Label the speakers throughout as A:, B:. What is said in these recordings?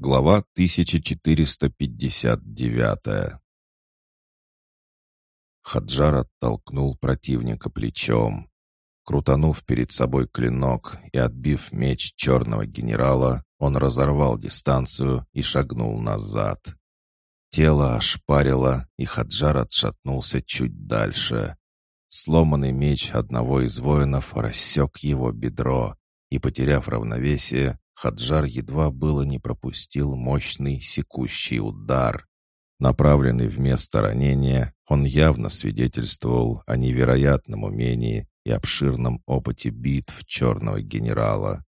A: Глава 1459 Хаджар оттолкнул противника плечом. Крутанув перед собой клинок и отбив меч черного генерала, он разорвал дистанцию и шагнул назад. Тело ошпарило, и Хаджар отшатнулся чуть дальше. Сломанный меч одного из воинов рассек его бедро, и, потеряв равновесие, Хаджар едва было не пропустил мощный секущий удар. Направленный вместо ранения, он явно свидетельствовал о невероятном умении и обширном опыте битв черного генерала.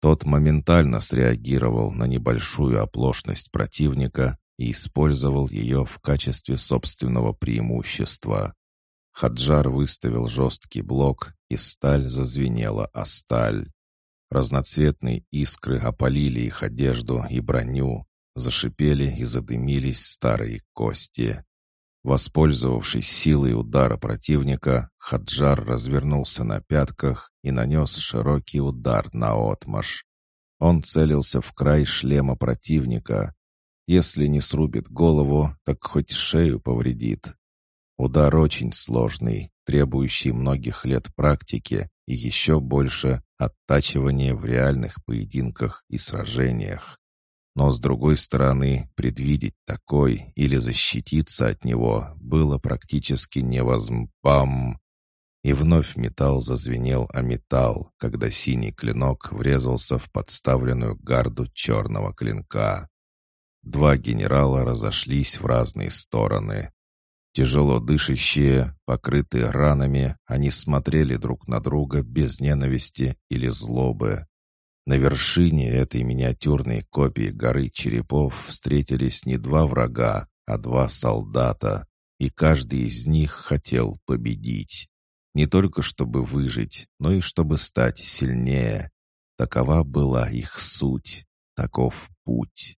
A: Тот моментально среагировал на небольшую оплошность противника и использовал ее в качестве собственного преимущества. Хаджар выставил жесткий блок, и сталь зазвенела о сталь. Разноцветные искры опалили их одежду и броню, зашипели и задымились старые кости. Воспользовавшись силой удара противника, Хаджар развернулся на пятках и нанес широкий удар на отмаш. Он целился в край шлема противника. Если не срубит голову, так хоть шею повредит. Удар очень сложный, требующий многих лет практики и еще больше оттачивания в реальных поединках и сражениях. Но, с другой стороны, предвидеть такой или защититься от него было практически невозможно. И вновь металл зазвенел о металл, когда синий клинок врезался в подставленную гарду черного клинка. Два генерала разошлись в разные стороны. Тяжело дышащие, покрытые ранами, они смотрели друг на друга без ненависти или злобы. На вершине этой миниатюрной копии горы черепов встретились не два врага, а два солдата, и каждый из них хотел победить. Не только чтобы выжить, но и чтобы стать сильнее. Такова была их суть, таков путь.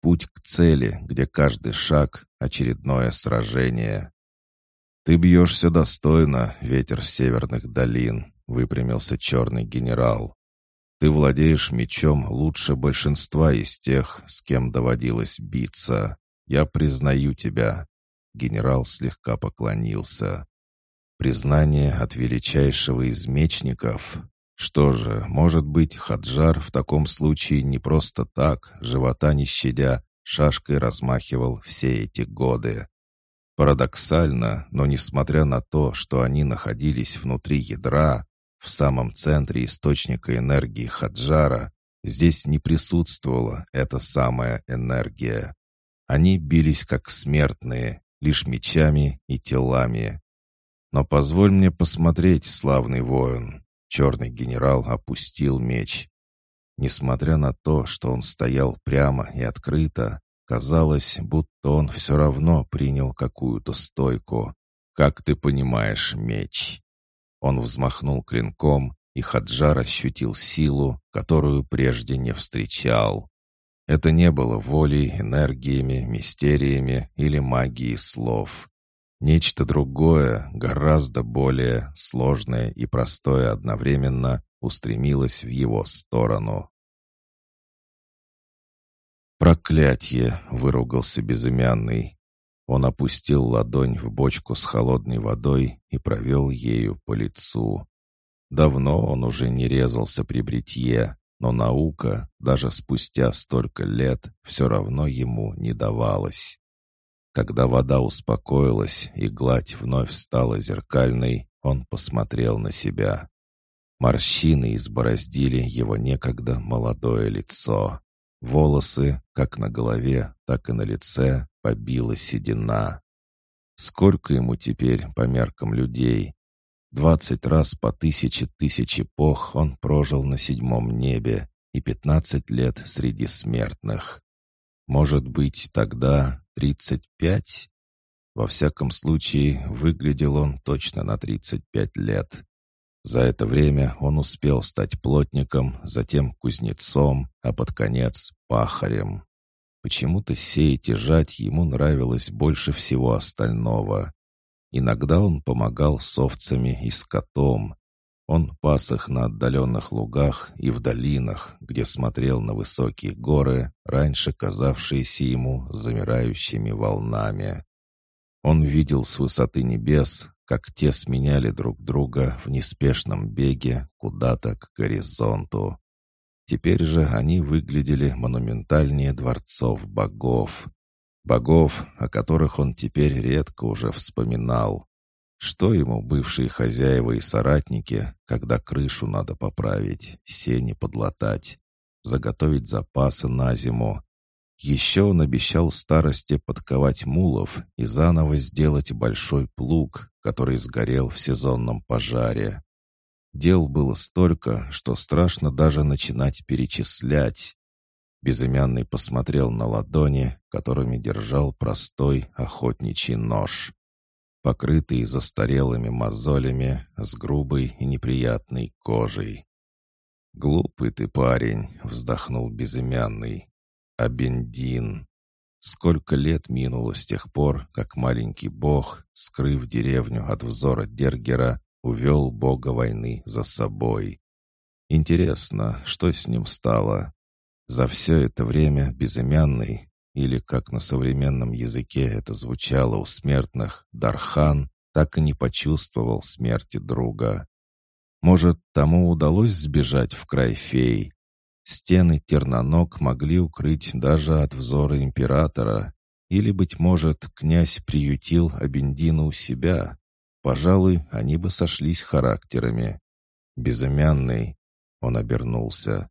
A: Путь к цели, где каждый шаг — очередное сражение. «Ты бьешься достойно, ветер северных долин», — выпрямился черный генерал. «Ты владеешь мечом лучше большинства из тех, с кем доводилось биться. Я признаю тебя». Генерал слегка поклонился. «Признание от величайшего из мечников. Что же, может быть, Хаджар в таком случае не просто так, живота не щадя, шашкой размахивал все эти годы. Парадоксально, но несмотря на то, что они находились внутри ядра, в самом центре источника энергии Хаджара, здесь не присутствовала эта самая энергия. Они бились как смертные, лишь мечами и телами. Но позволь мне посмотреть, славный воин, Черный генерал опустил меч. Несмотря на то, что он стоял прямо и открыто, казалось, будто он все равно принял какую-то стойку. «Как ты понимаешь, меч?» Он взмахнул клинком, и Хаджар ощутил силу, которую прежде не встречал. Это не было волей, энергиями, мистериями или магией слов. Нечто другое, гораздо более сложное и простое одновременно, устремилось в его сторону. «Проклятье!» — выругался безымянный. Он опустил ладонь в бочку с холодной водой и провел ею по лицу. Давно он уже не резался при бритье, но наука, даже спустя столько лет, все равно ему не давалась. Когда вода успокоилась и гладь вновь стала зеркальной, он посмотрел на себя. Морщины избороздили его некогда молодое лицо. Волосы, как на голове, так и на лице, побила седина. Сколько ему теперь по меркам людей? Двадцать раз по тысяче тысяч эпох он прожил на седьмом небе и пятнадцать лет среди смертных. Может быть, тогда, тридцать пять? Во всяком случае, выглядел он точно на тридцать пять лет. За это время он успел стать плотником, затем кузнецом, а под конец — пахарем. Почему-то сеять и жать ему нравилось больше всего остального. Иногда он помогал с овцами и скотом. Он пас их на отдаленных лугах и в долинах, где смотрел на высокие горы, раньше казавшиеся ему замирающими волнами. Он видел с высоты небес, как те сменяли друг друга в неспешном беге куда-то к горизонту. Теперь же они выглядели монументальнее дворцов богов. Богов, о которых он теперь редко уже вспоминал. Что ему бывшие хозяева и соратники, когда крышу надо поправить, сени подлатать, заготовить запасы на зиму? Еще он обещал старости подковать мулов и заново сделать большой плуг, который сгорел в сезонном пожаре. Дел было столько, что страшно даже начинать перечислять. Безымянный посмотрел на ладони, которыми держал простой охотничий нож покрытый застарелыми мозолями, с грубой и неприятной кожей. «Глупый ты парень», — вздохнул безымянный. «Абендин. Сколько лет минуло с тех пор, как маленький бог, скрыв деревню от взора Дергера, увел бога войны за собой. Интересно, что с ним стало? За все это время безымянный или, как на современном языке это звучало у смертных, Дархан так и не почувствовал смерти друга. Может, тому удалось сбежать в край фей? Стены терноног могли укрыть даже от взора императора. Или, быть может, князь приютил Абендина у себя. Пожалуй, они бы сошлись характерами. Безымянный, он обернулся.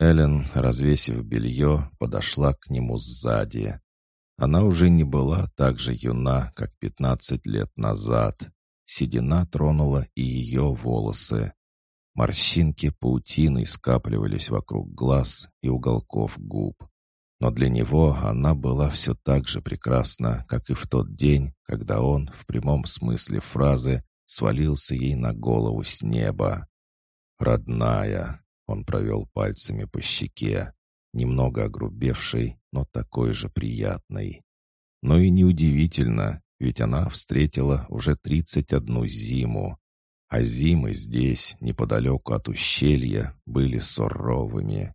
A: Эллен, развесив белье, подошла к нему сзади. Она уже не была так же юна, как пятнадцать лет назад. Седина тронула и ее волосы. Морщинки паутиной скапливались вокруг глаз и уголков губ. Но для него она была все так же прекрасна, как и в тот день, когда он, в прямом смысле фразы, свалился ей на голову с неба. «Родная!» Он провел пальцами по щеке, немного огрубевшей, но такой же приятной. Но и неудивительно, ведь она встретила уже тридцать одну зиму, а зимы здесь, неподалеку от ущелья, были суровыми.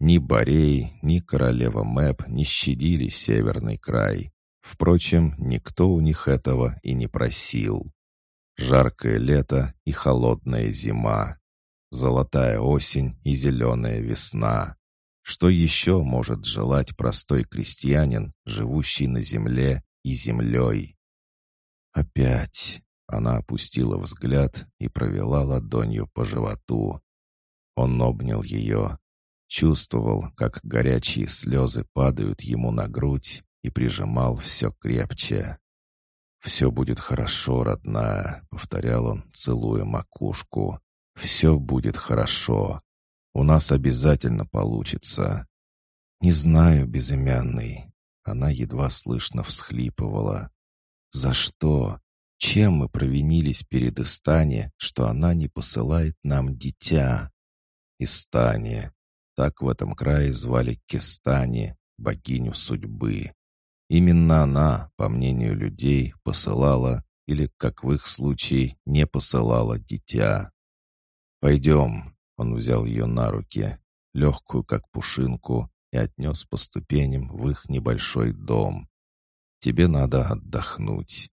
A: Ни Борей, ни королева Мэп не щадили северный край. Впрочем, никто у них этого и не просил. Жаркое лето и холодная зима. Золотая осень и зеленая весна. Что еще может желать простой крестьянин, живущий на земле и землей? Опять она опустила взгляд и провела ладонью по животу. Он обнял ее, чувствовал, как горячие слезы падают ему на грудь и прижимал все крепче. «Все будет хорошо, родная», — повторял он, целуя макушку. Все будет хорошо. У нас обязательно получится. Не знаю, безымянный. Она едва слышно всхлипывала. За что? Чем мы провинились перед Истане, что она не посылает нам дитя? Истане. Так в этом крае звали Кестани, богиню судьбы. Именно она, по мнению людей, посылала или, как в их случае, не посылала дитя. «Пойдем». Он взял ее на руки, легкую, как пушинку, и отнес по ступеням в их небольшой дом. «Тебе надо отдохнуть».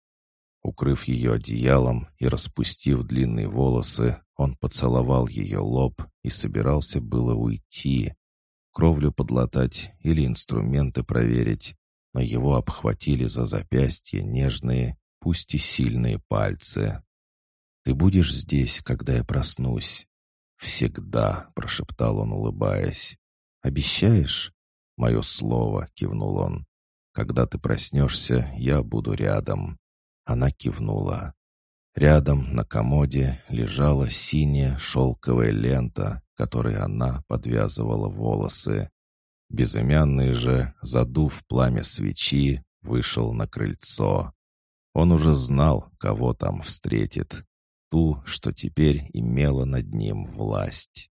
A: Укрыв ее одеялом и распустив длинные волосы, он поцеловал ее лоб и собирался было уйти, кровлю подлатать или инструменты проверить, но его обхватили за запястье нежные, пусть и сильные пальцы. Ты будешь здесь, когда я проснусь?» «Всегда», — прошептал он, улыбаясь. «Обещаешь?» «Мое слово», — кивнул он. «Когда ты проснешься, я буду рядом». Она кивнула. Рядом на комоде лежала синяя шелковая лента, которой она подвязывала волосы. Безымянный же, задув пламя свечи, вышел на крыльцо. Он уже знал, кого там встретит ту, что теперь имела над ним власть.